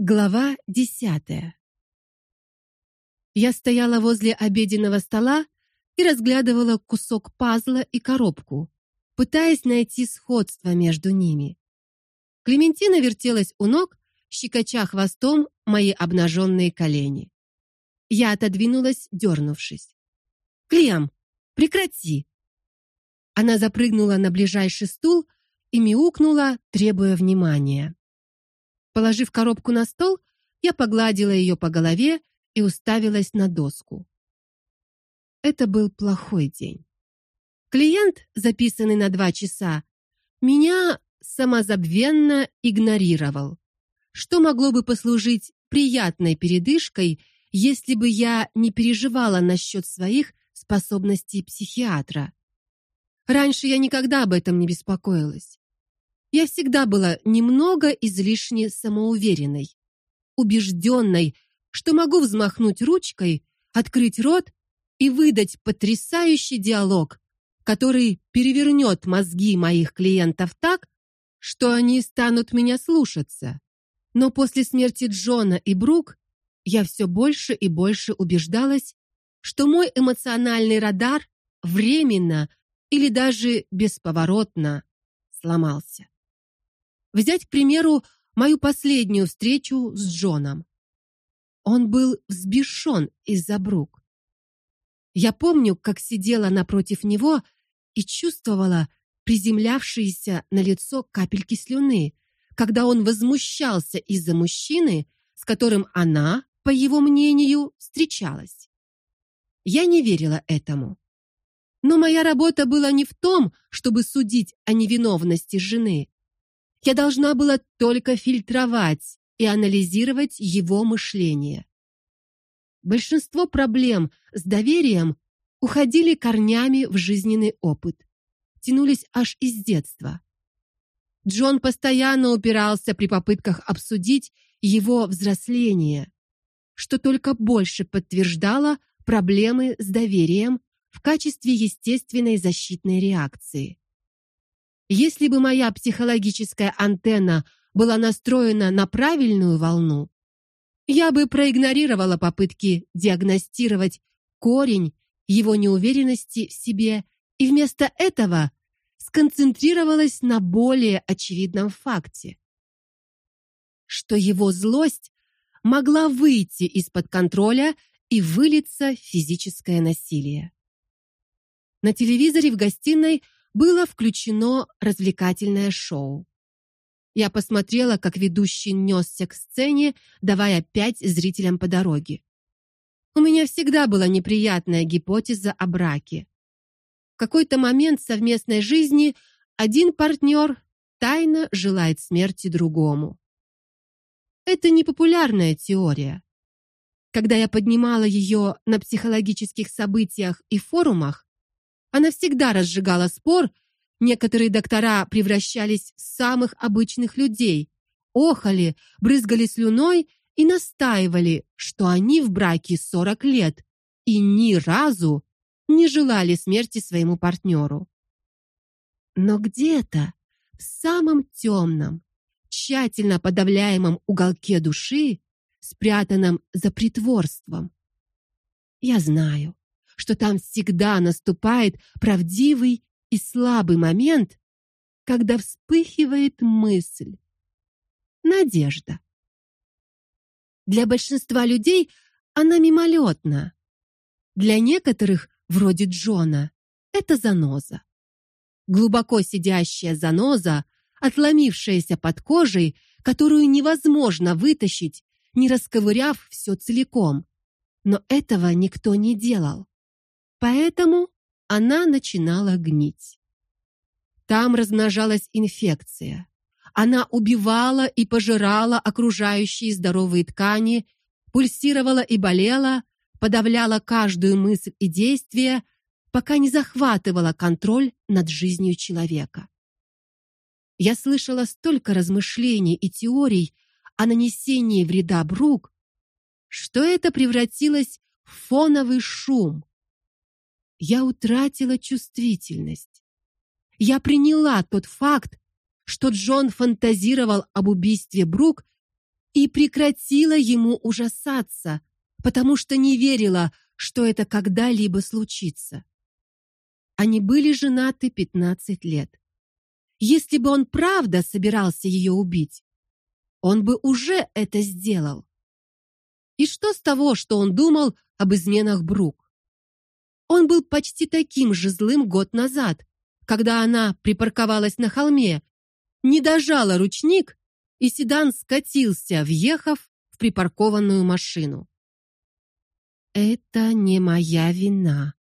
Глава десятая. Я стояла возле обеденного стола и разглядывала кусок пазла и коробку, пытаясь найти сходство между ними. Клементина вертелась у ног, щекоча хвостом мои обнаженные колени. Я отодвинулась, дернувшись. "Клем, прекрати!" Она запрыгнула на ближайший стул и мяукнула, требуя внимания. Положив коробку на стол, я погладила ее по голове и уставилась на доску. Это был плохой день. Клиент, записанный на два часа, меня самозабвенно игнорировал, что могло бы послужить приятной передышкой, если бы я не переживала насчет своих способностей психиатра. Раньше я никогда об этом не беспокоилась. Я всегда была немного излишне самоуверенной, убежденной, что могу взмахнуть ручкой, открыть рот и выдать потрясающий диалог, который перевернет мозги моих клиентов так, что они станут меня слушаться. Но после смерти Джона и Брук я все больше и больше убеждалась, что мой эмоциональный радар временно или даже бесповоротно сломался. Взять, к примеру, мою последнюю встречу с Джоном. Он был взбешен из-за Брук. Я помню, как сидела напротив него и чувствовала приземлявшиеся на лицо капельки слюны, когда он возмущался из-за мужчины, с которым она, по его мнению, встречалась. Я не верила этому. Но моя работа была не в том, чтобы судить о невиновности жены. Я должна была только фильтровать и анализировать его мышление. Большинство проблем с доверием уходили корнями в жизненный опыт, тянулись аж из детства. Джон постоянно упирался при попытках обсудить его взросление, что только больше подтверждало проблемы с доверием в качестве естественной защитной реакции. Если бы моя психологическая антенна была настроена на правильную волну, я бы проигнорировала попытки диагностировать корень его неуверенности в себе и вместо этого сконцентрировалась на более очевидном факте, что его злость могла выйти из-под контроля и вылиться в физическое насилие. На телевизоре в гостиной было включено развлекательное шоу. Я посмотрела, как ведущий несся к сцене, давая пять зрителям по дороге. У меня всегда была неприятная гипотеза о браке. В какой-то момент совместной жизни один партнер тайно желает смерти другому. Это не популярная теория. Когда я поднимала ее на психологических событиях и форумах, она всегда разжигала спор, некоторые доктора превращались в самых обычных людей, охали, брызгали слюной и настаивали, что они в браке 40 лет и ни разу не желали смерти своему партнеру. Но где-то в самом темном, тщательно подавляемом уголке души, спрятанном за притворством, я знаю, что там всегда наступает правдивый и слабый момент, когда вспыхивает мысль. Надежда. Для большинства людей она мимолетна. Для некоторых, вроде Джона, это заноза. Глубоко сидящая заноза, отломившаяся под кожей, которую невозможно вытащить, не расковыряв все целиком. Но этого никто не делал. Поэтому она начинала гнить. Там размножалась инфекция. Она убивала и пожирала окружающие здоровые ткани, пульсировала и болела, подавляла каждую мысль и действие, пока не захватывала контроль над жизнью человека. Я слышала столько размышлений и теорий о нанесении вреда Брук, что это превратилось в фоновый шум, я утратила чувствительность. Я приняла тот факт, что Джон фантазировал об убийстве Брук и прекратила ему ужасаться, потому что не верила, что это когда-либо случится. Они были женаты 15 лет. Если бы он правда собирался ее убить, он бы уже это сделал. И что с того, что он думал об изменах Брук? Он был почти таким же злым год назад, когда она припарковалась на холме, не дожала ручник, и седан скатился, въехав в припаркованную машину. Это не моя вина.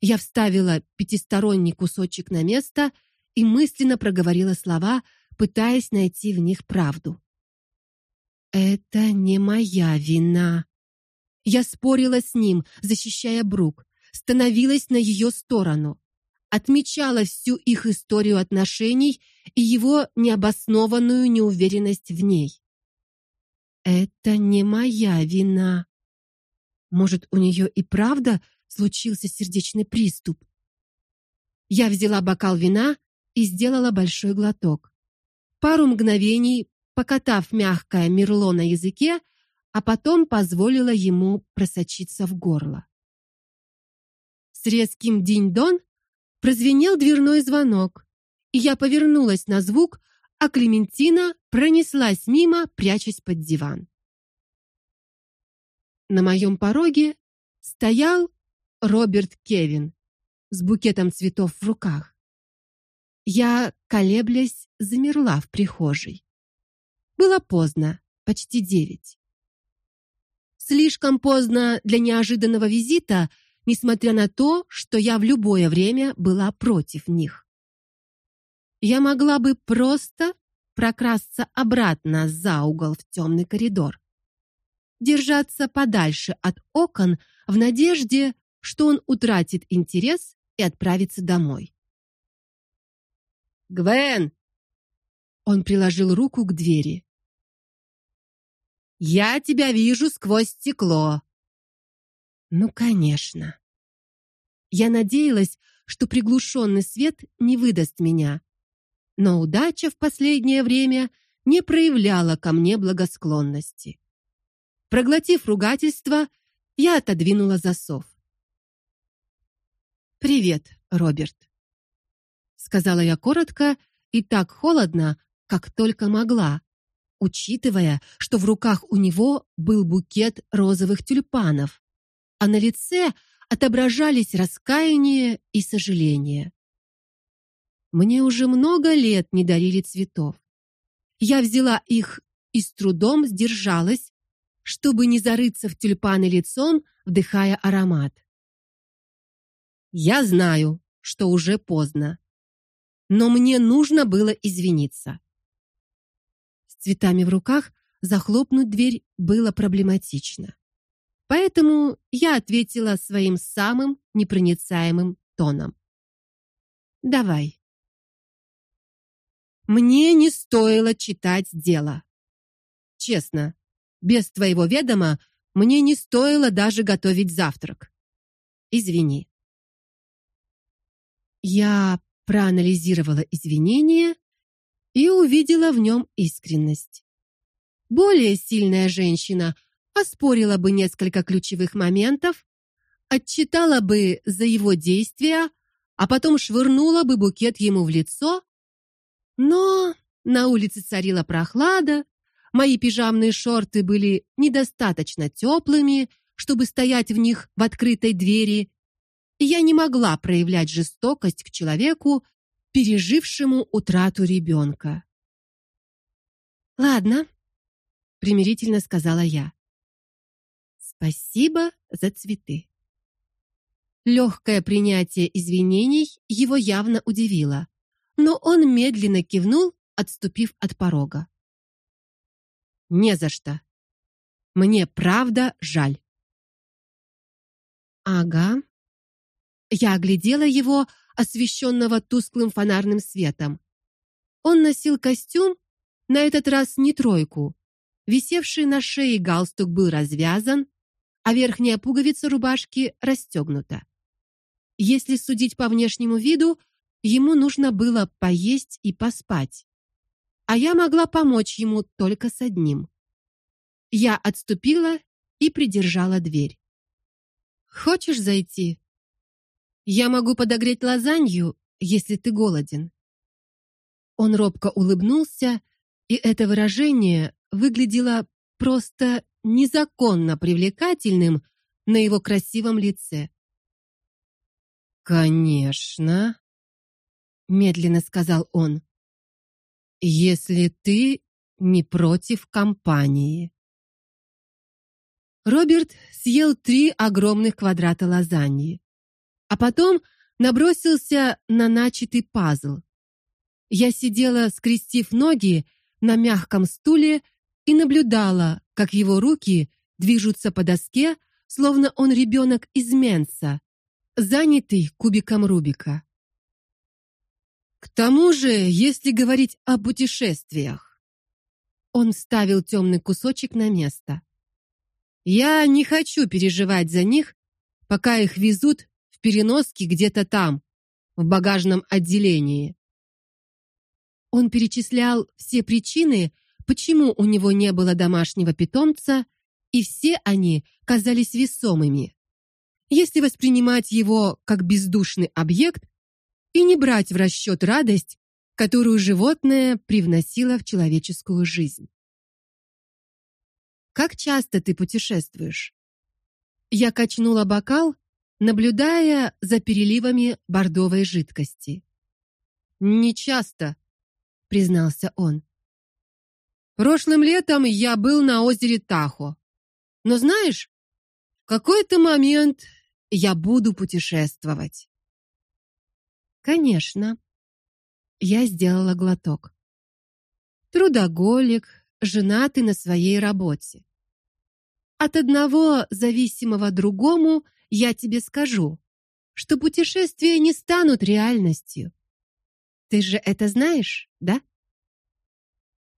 Я вставила пятисторонний кусочек на место и мысленно проговорила слова, пытаясь найти в них правду. Это не моя вина. Я спорила с ним, защищая Брук, становилась на ее сторону, отмечала всю их историю отношений и его необоснованную неуверенность в ней. Это не моя вина. Может, у нее и правда случился сердечный приступ? Я взяла бокал вина и сделала большой глоток. Пару мгновений покатав мягкое мерло на языке, а потом позволила ему просочиться в горло. С резким динь-дон прозвенел дверной звонок, и я повернулась на звук, а Клементина пронеслась мимо, прячась под диван. На моем пороге стоял Роберт Кевин с букетом цветов в руках. Я, колеблясь, замерла в прихожей. Было поздно, почти девять. Слишком поздно для неожиданного визита, несмотря на то, что я в любое время была против них. Я могла бы просто прокрасться обратно за угол в темный коридор. Держаться подальше от окон в надежде, что он утратит интерес и отправится домой. Гвен. Он приложил руку к двери. Я тебя вижу сквозь стекло. Ну, конечно. Я надеялась, что приглушенный свет не выдаст меня. Но удача в последнее время не проявляла ко мне благосклонности. Проглотив ругательство, я отодвинула засов. Привет, Роберт, сказала я коротко и так холодно, как только могла, учитывая, что в руках у него был букет розовых тюльпанов, а на лице отображались раскаяние и сожаление. Мне уже много лет не дарили цветов. Я взяла их и с трудом сдержалась, чтобы не зарыться в тюльпаны лицом, вдыхая аромат. Я знаю, что уже поздно, но мне нужно было извиниться цветами в руках захлопнуть дверь было проблематично. Поэтому я ответила своим самым непроницаемым тоном. Давай. Мне не стоило читать дело. Честно, без твоего ведома мне не стоило даже готовить завтрак. Извини. Я проанализировала извинения и увидела в нем искренность. Более сильная женщина оспорила бы несколько ключевых моментов, отчитала бы за его действия, а потом швырнула бы букет ему в лицо. Но на улице царила прохлада, мои пижамные шорты были недостаточно теплыми, чтобы стоять в них в открытой двери, и я не могла проявлять жестокость к человеку, пережившему утрату ребенка. Ладно, примирительно сказала я. Спасибо за цветы. Легкое принятие извинений его явно удивило, но он медленно кивнул, отступив от порога. Не за что. Мне правда жаль. Ага. Я оглядела его, освещенного тусклым фонарным светом. Он носил костюм, на этот раз не тройку. Висевший на шее галстук был развязан, а верхняя пуговица рубашки расстегнута. Если судить по внешнему виду, ему нужно было поесть и поспать. А я могла помочь ему только с одним Я отступила и придержала дверь. Хочешь зайти? Я могу подогреть лазанью, если ты голоден. Он робко улыбнулся, и это выражение выглядело просто незаконно привлекательным на его красивом лице. Конечно, медленно сказал он. Если ты не против компании. Роберт съел три огромных квадрата лазаньи, а потом набросился на начатый пазл. Я сидела, скрестив ноги на мягком стуле и наблюдала, как его руки движутся по доске, словно он ребенок из Менса, занятый кубиком Рубика. К тому же, если говорить о путешествиях, он вставил темный кусочек на место. Я не хочу переживать за них, пока их везут в переноске где-то там, в багажном отделении. Он перечислял все причины, почему у него не было домашнего питомца, и все они казались весомыми. Если воспринимать его как бездушный объект и не брать в расчет радость, которую животное привносило в человеческую жизнь. Как часто ты путешествуешь? Я качнула бокал, наблюдая за переливами бордовой жидкости. Не часто, признался он. Прошлым летом я был на озере Тахо. Но знаешь, в какой-то момент я буду путешествовать. Конечно. Я сделала глоток. Трудоголик, женатый на своей работе. От одного зависимого другому я тебе скажу, что путешествия не станут реальностью. Ты же это знаешь, да?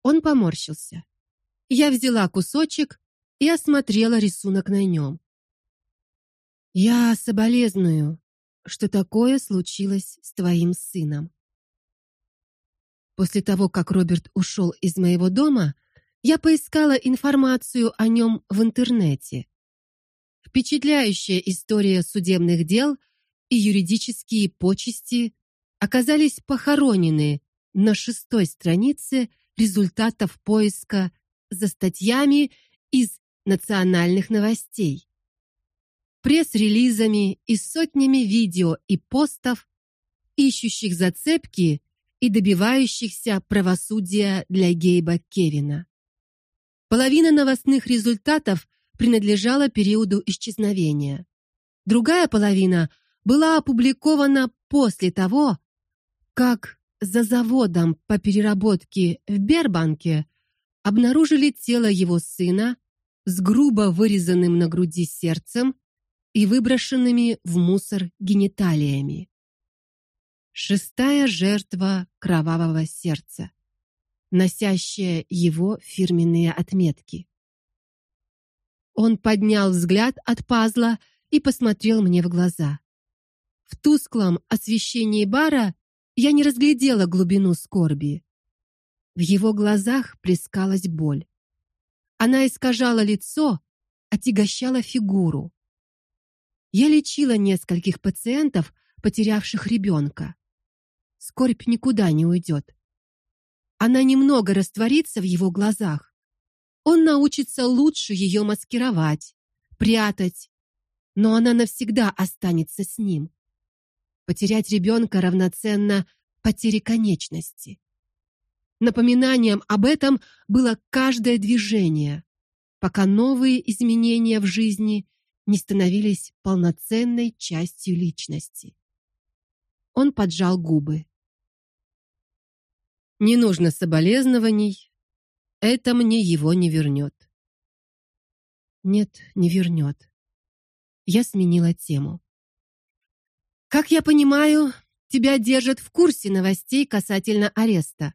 Он поморщился. Я взяла кусочек и осмотрела рисунок на нем. Я соболезную, что такое случилось с твоим сыном. После того, как Роберт ушел из моего дома, я поискала информацию о нем в интернете. Впечатляющая история судебных дел и юридические почести оказались похоронены на шестой странице результатов поиска за статьями из национальных новостей, пресс-релизами и сотнями видео и постов, ищущих зацепки и добивающихся правосудия для Гейба Кевина. Половина новостных результатов принадлежала периоду исчезновения. Другая половина была опубликована после того, как за заводом по переработке в Бербанке обнаружили тело его сына с грубо вырезанным на груди сердцем и выброшенными в мусор гениталиями. Шестая жертва кровавого сердца носящая его фирменные отметки. Он поднял взгляд от пазла и посмотрел мне в глаза. В тусклом освещении бара я не разглядела глубину скорби. В его глазах плескалась боль. Она искажала лицо, отягощала фигуру. Я лечила нескольких пациентов, потерявших ребенка. Скорбь никуда не уйдет. Она немного растворится в его глазах. Он научится лучше ее маскировать, прятать, но она навсегда останется с ним. Потерять ребенка равноценно потере конечности. Напоминанием об этом было каждое движение, пока новые изменения в жизни не становились полноценной частью личности. Он поджал губы. Не нужно соболезнований. Это мне его не вернет. Нет, не вернет. Я сменила тему. Как я понимаю, тебя держат в курсе новостей касательно ареста.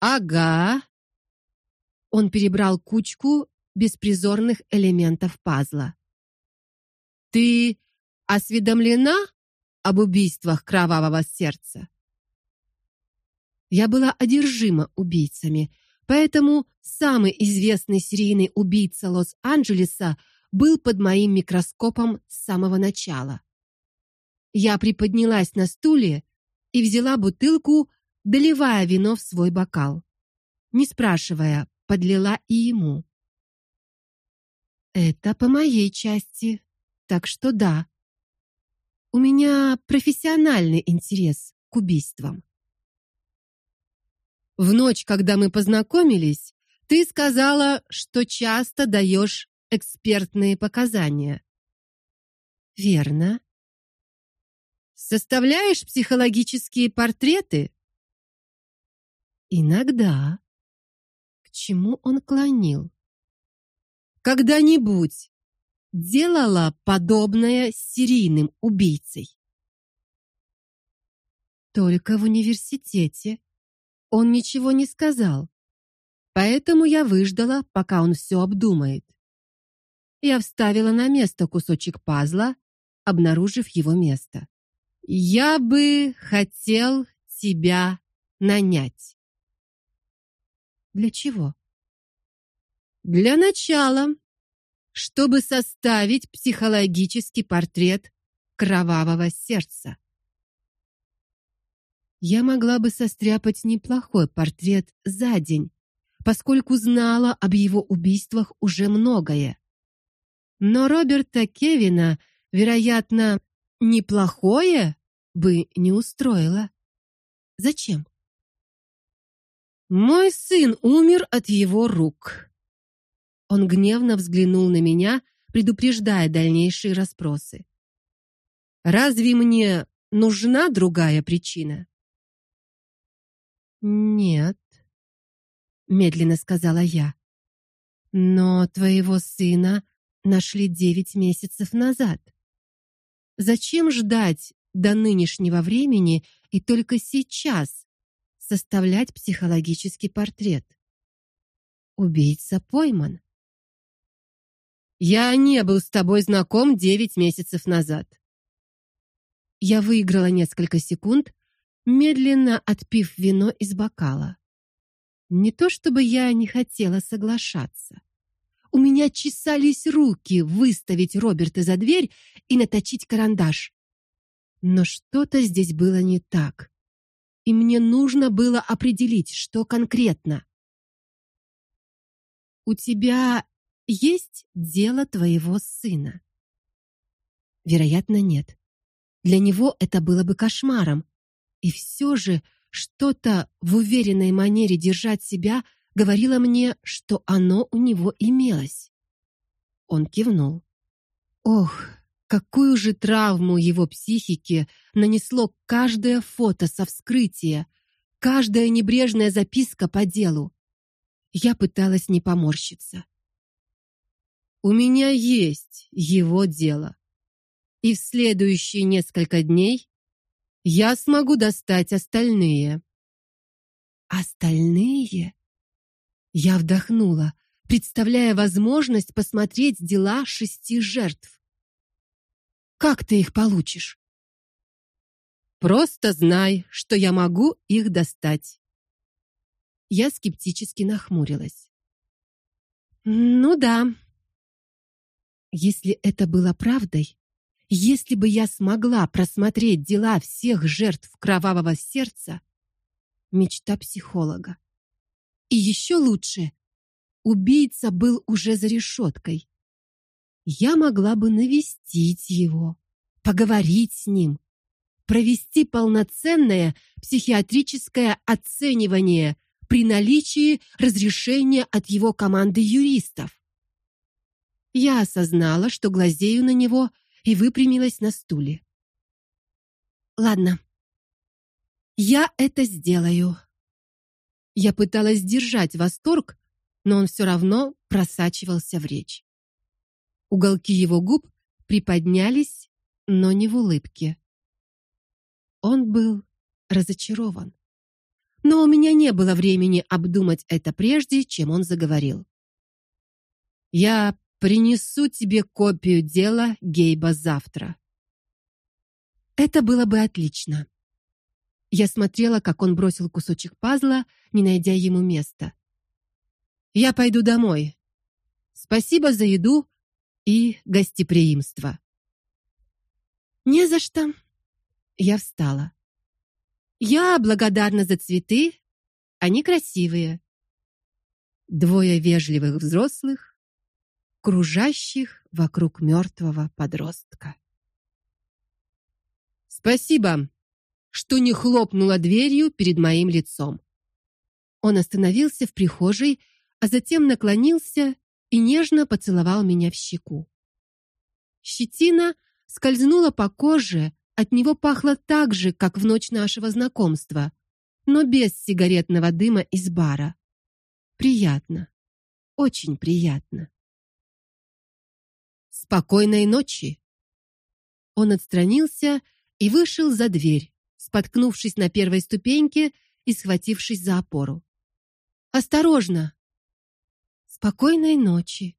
Ага. Он перебрал кучку беспризорных элементов пазла. Ты осведомлена об убийствах кровавого сердца? Я была одержима убийцами, Поэтому самый известный серийный убийца Лос-Анджелеса был под моим микроскопом с самого начала. Я приподнялась на стуле и взяла бутылку, доливая вино в свой бокал. Не спрашивая, подлила и ему. Это по моей части, так что да. У меня профессиональный интерес к убийствам. В ночь, когда мы познакомились, ты сказала, что часто даешь экспертные показания. Верно. Составляешь психологические портреты? Иногда. К чему он клонил? Когда-нибудь делала подобное с серийным убийцей? Только в университете. Он ничего не сказал. Поэтому я выждала, пока он все обдумает. Я вставила на место кусочек пазла, обнаружив его место. Я бы хотел тебя нанять. Для чего? Для начала, чтобы составить психологический портрет кровавого сердца я могла бы состряпать неплохой портрет за день, поскольку знала об его убийствах уже многое. Но Роберта Кевина, вероятно, неплохое бы не устроило. Зачем? Мой сын умер от его рук. Он гневно взглянул на меня, предупреждая дальнейшие расспросы. Разве мне нужна другая причина? Нет, медленно сказала я. Но твоего сына нашли девять месяцев назад. Зачем ждать до нынешнего времени и только сейчас составлять психологический портрет? Убийца пойман. Я не был с тобой знаком девять месяцев назад. Я выиграла несколько секунд, медленно отпив вино из бокала. Не то чтобы я не хотела соглашаться. У меня чесались руки выставить Роберта за дверь и наточить карандаш. Но что-то здесь было не так. И мне нужно было определить, что конкретно. У тебя есть дело твоего сына? Вероятно, нет. Для него это было бы кошмаром, и все же что-то в уверенной манере держать себя говорило мне, что оно у него имелось. Он кивнул. Ох, какую же травму его психике нанесло каждое фото со вскрытия, каждая небрежная записка по делу. Я пыталась не поморщиться. У меня есть его дело. И в следующие несколько дней я смогу достать остальные. Остальные? Я вдохнула, представляя возможность посмотреть дела шести жертв. Как ты их получишь? Просто знай, что я могу их достать. Я скептически нахмурилась. Ну да. Если это было правдой, если бы я смогла просмотреть дела всех жертв кровавого сердца, мечта психолога. И еще лучше, убийца был уже за решеткой. Я могла бы навестить его, поговорить с ним, провести полноценное психиатрическое оценивание при наличии разрешения от его команды юристов. Я осознала, что глазею на него и выпрямилась на стуле. Ладно. Я это сделаю. Я пыталась сдержать восторг, но он все равно просачивался в речь. Уголки его губ приподнялись, но не в улыбке. Он был разочарован. Но у меня не было времени обдумать это прежде, чем он заговорил. Я Принесу тебе копию дела Гейба завтра. Это было бы отлично. Я смотрела, как он бросил кусочек пазла, не найдя ему места. Я пойду домой. Спасибо за еду и гостеприимство. Не за что. Я встала. Я благодарна за цветы, они красивые. Двое вежливых взрослых, кружащих вокруг мертвого подростка. Спасибо, что не хлопнула дверью перед моим лицом. Он остановился в прихожей, а затем наклонился и нежно поцеловал меня в щеку. Щетина скользнула по коже, от него пахло так же, как в ночь нашего знакомства, но без сигаретного дыма из бара. Приятно. Очень приятно. Спокойной ночи. Он отстранился и вышел за дверь, споткнувшись на первой ступеньке и схватившись за опору. Осторожно. Спокойной ночи.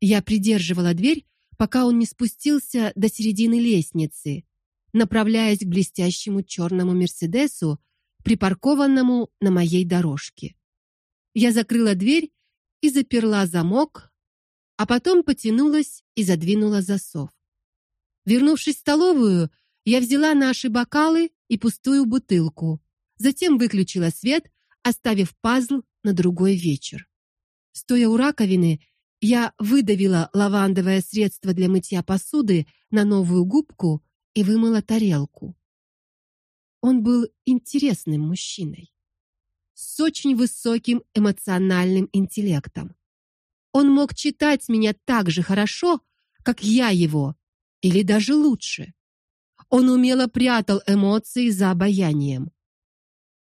Я придерживала дверь, пока он не спустился до середины лестницы, направляясь к блестящему черному Мерседесу, припаркованному на моей дорожке. Я закрыла дверь и заперла замок, а потом потянулась и задвинула засов. Вернувшись в столовую, я взяла наши бокалы и пустую бутылку, затем выключила свет, оставив пазл на другой вечер. Стоя у раковины, я выдавила лавандовое средство для мытья посуды на новую губку и вымыла тарелку. Он был интересным мужчиной, с очень высоким эмоциональным интеллектом. Он мог читать меня так же хорошо, как я его, или даже лучше. Он умело прятал эмоции за обаянием.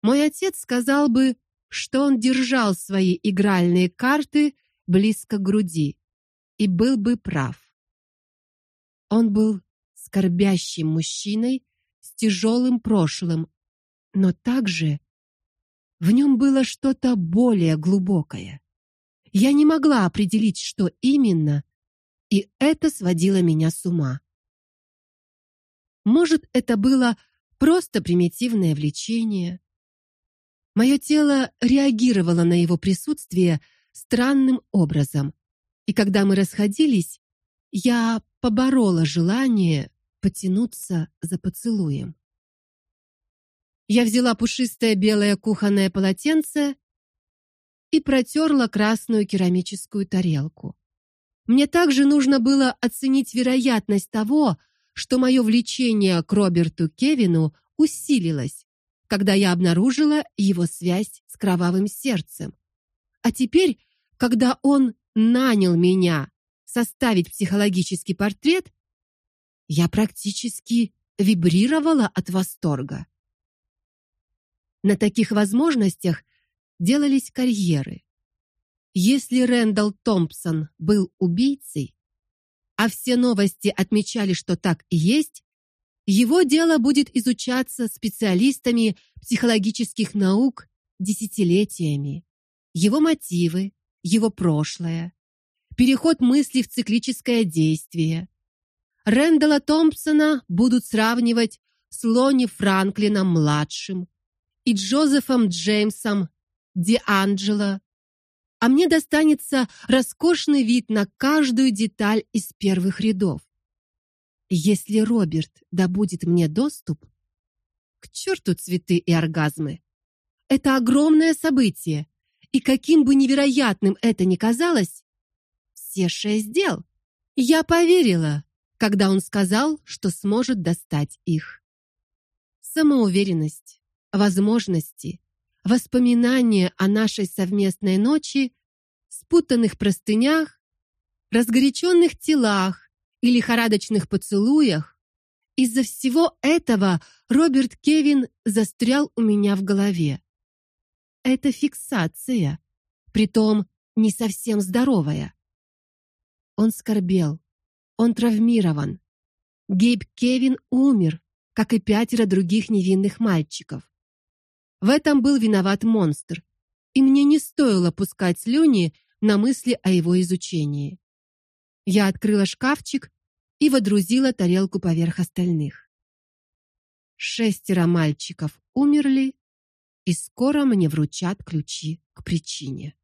Мой отец сказал бы, что он держал свои игральные карты близко к груди и был бы прав. Он был скорбящим мужчиной с тяжелым прошлым, но также в нем было что-то более глубокое. Я не могла определить, что именно, и это сводило меня с ума. Может, это было просто примитивное влечение. Мое тело реагировало на его присутствие странным образом. И когда мы расходились, я поборола желание потянуться за поцелуем. Я взяла пушистое белое кухонное полотенце и протерла красную керамическую тарелку. Мне также нужно было оценить вероятность того, что мое влечение к Роберту Кевину усилилось, когда я обнаружила его связь с кровавым сердцем. А теперь, когда он нанял меня составить психологический портрет, я практически вибрировала от восторга. На таких возможностях делались карьеры. Если Рэндалл Томпсон был убийцей, а все новости отмечали, что так и есть, его дело будет изучаться специалистами психологических наук десятилетиями. Его мотивы, его прошлое, переход мысли в циклическое действие. Рэндала Томпсона будут сравнивать с Лони Франклином младшим и Джозефом Джеймсом Дианджело а мне достанется роскошный вид на каждую деталь из первых рядов. Если Роберт добудет мне доступ, к черту цветы и оргазмы. Это огромное событие, и каким бы невероятным это ни казалось, все шесть дел. Я поверила, когда он сказал, что сможет достать их. Самоуверенность, возможности, Воспоминания о нашей совместной ночи, спутанных простынях, разгоряченных телах и лихорадочных поцелуях, из-за всего этого Роберт Кевин застрял у меня в голове. Это фиксация, притом не совсем здоровая. Он скорбел. Он травмирован. Гейб Кевин умер, как и пятеро других невинных мальчиков. В этом был виноват монстр, и мне не стоило пускать слюни на мысли о его изучении. Я открыла шкафчик и водрузила тарелку поверх остальных. Шестеро мальчиков умерли, и скоро мне вручат ключи к причине.